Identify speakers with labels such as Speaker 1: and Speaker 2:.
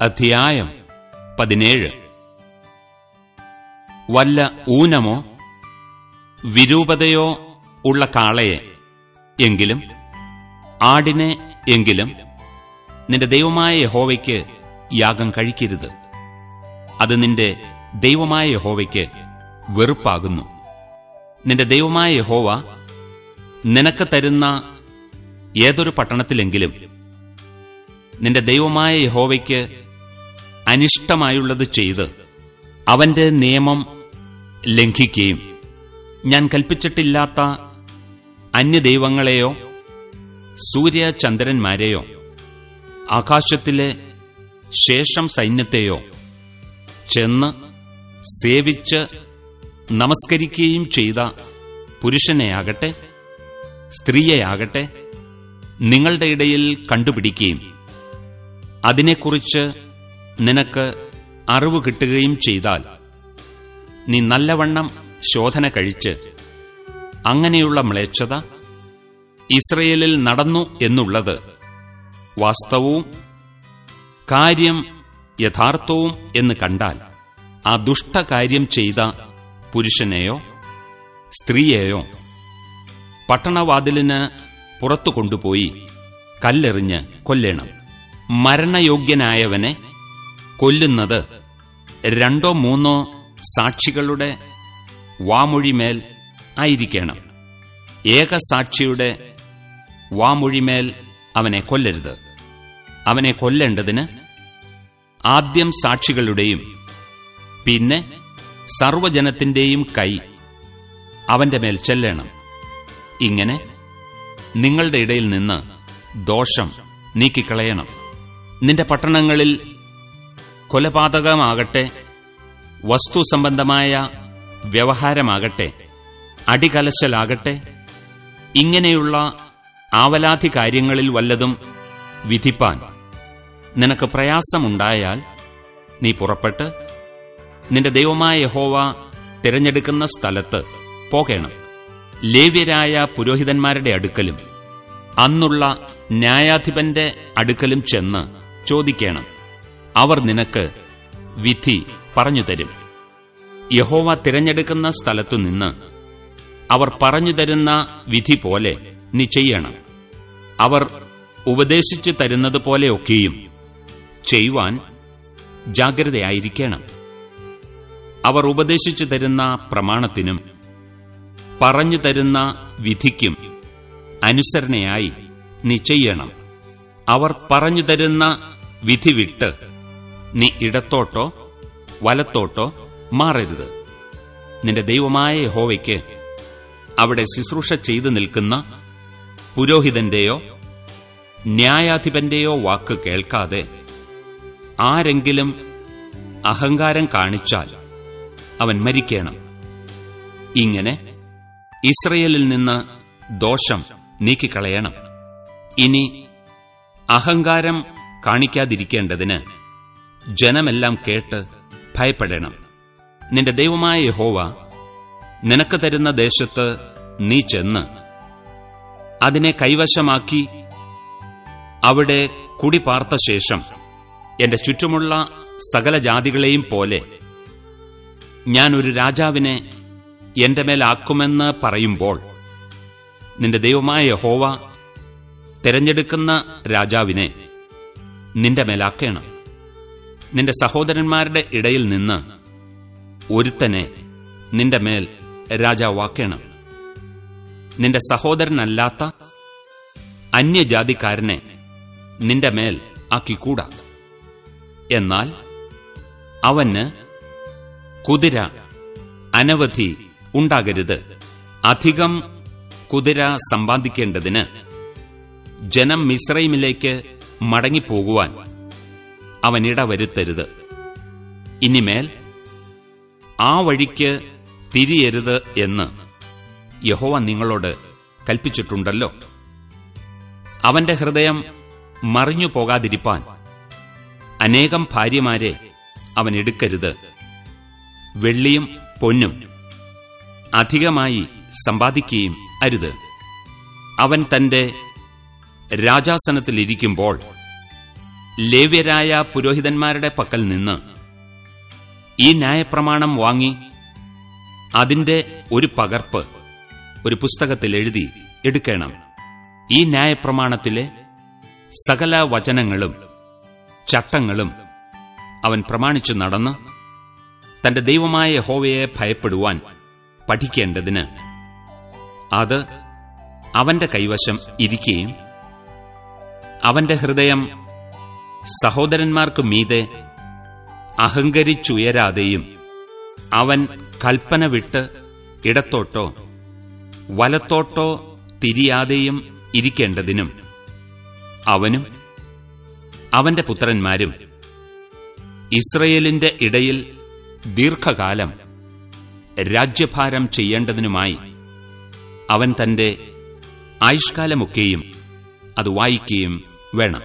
Speaker 1: അധ്യായം പതിനേഴ്. വല്ല ഊനമോ? വിരൂപതയോ ഉള്ള കാളയെ എങ്കിലും ആടിനെ എങ്കിലും നിന്റെ ദൈവമായ യഹോവയ്ക്ക് യാഗം കഴിക്കരുത്. അത് നിന്റെ ദൈവമായ യഹോവയ്ക്ക് വെറുപ്പാകുന്നു. നിന്റെ ദൈവമായ യഹോവ നിനക്ക് തരുന്ന ഏതൊരു പട്ടണത്തിലെങ്കിലും നിന്റെ ദൈവമായ യഹോവയ്ക്ക് അനിഷ്ടമായുള്ളത് ചെയ്ത് അവന്റെ നിയമം ലംഘിക്കുകയും ഞാൻ കൽപ്പിച്ചിട്ടില്ലാത്ത അന്യദൈവങ്ങളെയോ സൂര്യചന്ദ്രന്മാരെയോ ആകാശത്തിലെ ശേഷം സൈന്യത്തെയോ ചെന്ന് സേവിച്ച് നമസ്കരിക്കുകയും ചെയ്ത പുരുഷനെയാകട്ടെ സ്ത്രീയെയാകട്ടെ നിങ്ങളുടെ ഇടയിൽ കണ്ടുപിടിക്കുകയും. അതിനെക്കുറിച്ച് നിനക്ക് അറിവ് കിട്ടുകയും ചെയ്താൽ നീ നല്ലവണ്ണം ശോധന കഴിച്ച് അങ്ങനെയുള്ള മ്ലേച്ഛത ഇസ്രയേലിൽ നടന്നു എന്നുള്ളത് വാസ്തവവും കാര്യം യഥാർത്ഥവും എന്ന് കണ്ടാൽ ആ ദുഷ്ടകാര്യം ചെയ്ത പുരുഷനെയോ സ്ത്രീയെയോ പട്ടണവാതിലിന് പുറത്തു കൊണ്ടുപോയി കല്ലെറിഞ്ഞ് കൊല്ലേണം. മരണയോഗ്യനായവനെ കൊല്ലുന്നത് രണ്ടോ മൂന്നോ സാക്ഷികളുടെ വാമൊഴിമേൽ ആയിരിക്കണം. ഏക സാക്ഷിയുടെ വാമൊഴിമേൽ അവനെ കൊല്ലരുത്. അവനെ കൊല്ലേണ്ടതിന് ആദ്യം സാക്ഷികളുടെയും പിന്നെ സർവജനത്തിന്റെയും കൈ അവന്റെ മേൽ ചെല്ലണം. ഇങ്ങനെ നിങ്ങളുടെ ഇടയിൽ നിന്ന് ദോഷം നീക്കിക്കളയണം. നിന്റെ പട്ടണങ്ങളിൽ കൊലപാതകമാകട്ടെ വസ്തുസംബന്ധമായ വ്യവഹാരമാകട്ടെ അടികലശലാകട്ടെ ഇങ്ങനെയുള്ള ആവലാധി കാര്യങ്ങളിൽ വല്ലതും വിധിപ്പാൻ നിനക്ക് പ്രയാസമുണ്ടായാൽ നീ പുറപ്പെട്ട് നിന്റെ ദൈവമായ യഹോവ തിരഞ്ഞെടുക്കുന്ന സ്ഥലത്ത് പോകേണം. ലേവ്യരായ പുരോഹിതന്മാരുടെ അടുക്കലും അന്നുള്ള ന്യായാധിപന്റെ അടുക്കലും ചെന്ന് ചോദിക്കണം. അവർ നിനക്ക് വിധി പറഞ്ഞുതരും യഹോവ തിരഞ്ഞെടുക്കുന്ന സ്ഥലത്തുനിന്ന് അവർ പറഞ്ഞു തരുന്ന വിധി പോലെ നീ ചെയ്യണം. അവർ ഉപദേശിച്ചു തരുന്നത് പോലെയൊക്കെയും ചെയ്യുവാൻ ജാഗ്രതയായിരിക്കണം. അവർ ഉപദേശിച്ചു തരുന്ന പ്രമാണത്തിനും പറഞ്ഞു തരുന്ന വിധിക്കും അനുസരണയായി നീ ചെയ്യണം. അവർ പറഞ്ഞു തരുന്ന വിധി വിട്ട് നീ ഇടത്തോട്ടോ വലത്തോട്ടോ മാറരുത്. നിന്റെ ദൈവമായ യഹോവയ്ക്ക് അവിടെ ശുശ്രൂഷ ചെയ്തു നിൽക്കുന്ന പുരോഹിതന്റെയോ ന്യായാധിപന്റെയോ വാക്ക് കേൾക്കാതെ ആരെങ്കിലും അഹങ്കാരം കാണിച്ചാൽ അവൻ മരിക്കണം. ഇങ്ങനെ ഇസ്രയേലിൽ നിന്ന് ദോഷം നീക്കിക്കളയണം. ഇനി അഹങ്കാരം കാണിക്കാതിരിക്കേണ്ടതിന് ജനമെല്ലാം കേട്ട് ഭയപ്പെടണം. നിന്റെ ദൈവമായ യഹോവ നിനക്ക് തരുന്ന ദേശത്ത് നീ ചെന്ന് അതിനെ കൈവശമാക്കി അവിടെ കുടിപാർത്ത ശേഷം എന്റെ ചുറ്റുമുള്ള സകല ജാതികളെയും പോലെ ഞാൻ ഒരു രാജാവിനെ എന്റെ മേലാക്കുമെന്ന് പറയുമ്പോൾ നിന്റെ ദൈവമായ യഹോവ തിരഞ്ഞെടുക്കുന്ന രാജാവിനെ നിന്റെ മേലാക്കണം. നിന്റെ സഹോദരന്മാരുടെ ഇടയിൽ നിന്ന് ഒരുത്തനെ നിന്റെ മേൽ രാജാവാക്കണം. നിന്റെ സഹോദരനല്ലാത്ത അന്യജാതിക്കാരനെ നിന്റെ മേൽ ആക്കിക്കൂടാ. എന്നാൽ അവന് കുതിര അനവധി ഉണ്ടാകരുത്. അധികം കുതിര സമ്പാദിക്കേണ്ടതിന് ജനം മിശ്രൈമിലേക്ക് മടങ്ങിപ്പോകുവാൻ അവൻ ഇടവരുത്തരുത് ഇനിമേൽ ആ വഴിക്ക് തിരിയരുത് എന്ന് യഹോവ നിങ്ങളോട് കൽപ്പിച്ചിട്ടുണ്ടല്ലോ. അവന്റെ ഹൃദയം മറിഞ്ഞു പോകാതിരിപ്പാൻ അനേകം ഭാര്യമാരെ അവൻ എടുക്കരുത്. വെള്ളിയും പൊന്നും അധികമായി സമ്പാദിക്കുകയും അരുത്. അവൻ തന്റെ രാജാസനത്തിലിരിക്കുമ്പോൾ ലേവ്യരായ പുരോഹിതന്മാരുടെ പക്കൽ നിന്ന് ഈ ന്യായപ്രമാണം വാങ്ങി അതിന്റെ ഒരു പകർപ്പ് ഒരു പുസ്തകത്തിൽ എഴുതി എടുക്കണം. ഈ ന്യായപ്രമാണത്തിലെ സകല വചനങ്ങളും ചട്ടങ്ങളും അവൻ പ്രമാണിച്ചു നടന്ന് തന്റെ ദൈവമായ ഹോവയെ ഭയപ്പെടുവാൻ പഠിക്കേണ്ടതിന് അത് അവന്റെ കൈവശം ഇരിക്കുകയും അവന്റെ ഹൃദയം സഹോദരന്മാർക്ക് മീതെ അഹങ്കരിച്ചുയരാതെയും അവൻ കൽപ്പന വിട്ട് ഇടത്തോട്ടോ വലത്തോട്ടോ തിരിയാതെയും ഇരിക്കേണ്ടതിനും അവനും അവന്റെ പുത്രന്മാരും ഇസ്രയേലിന്റെ ഇടയിൽ ദീർഘകാലം രാജ്യഭാരം ചെയ്യേണ്ടതിനുമായി അവൻ തന്റെ ആയുഷ്കാലമൊക്കെയും അത് വായിക്കുകയും വേണം.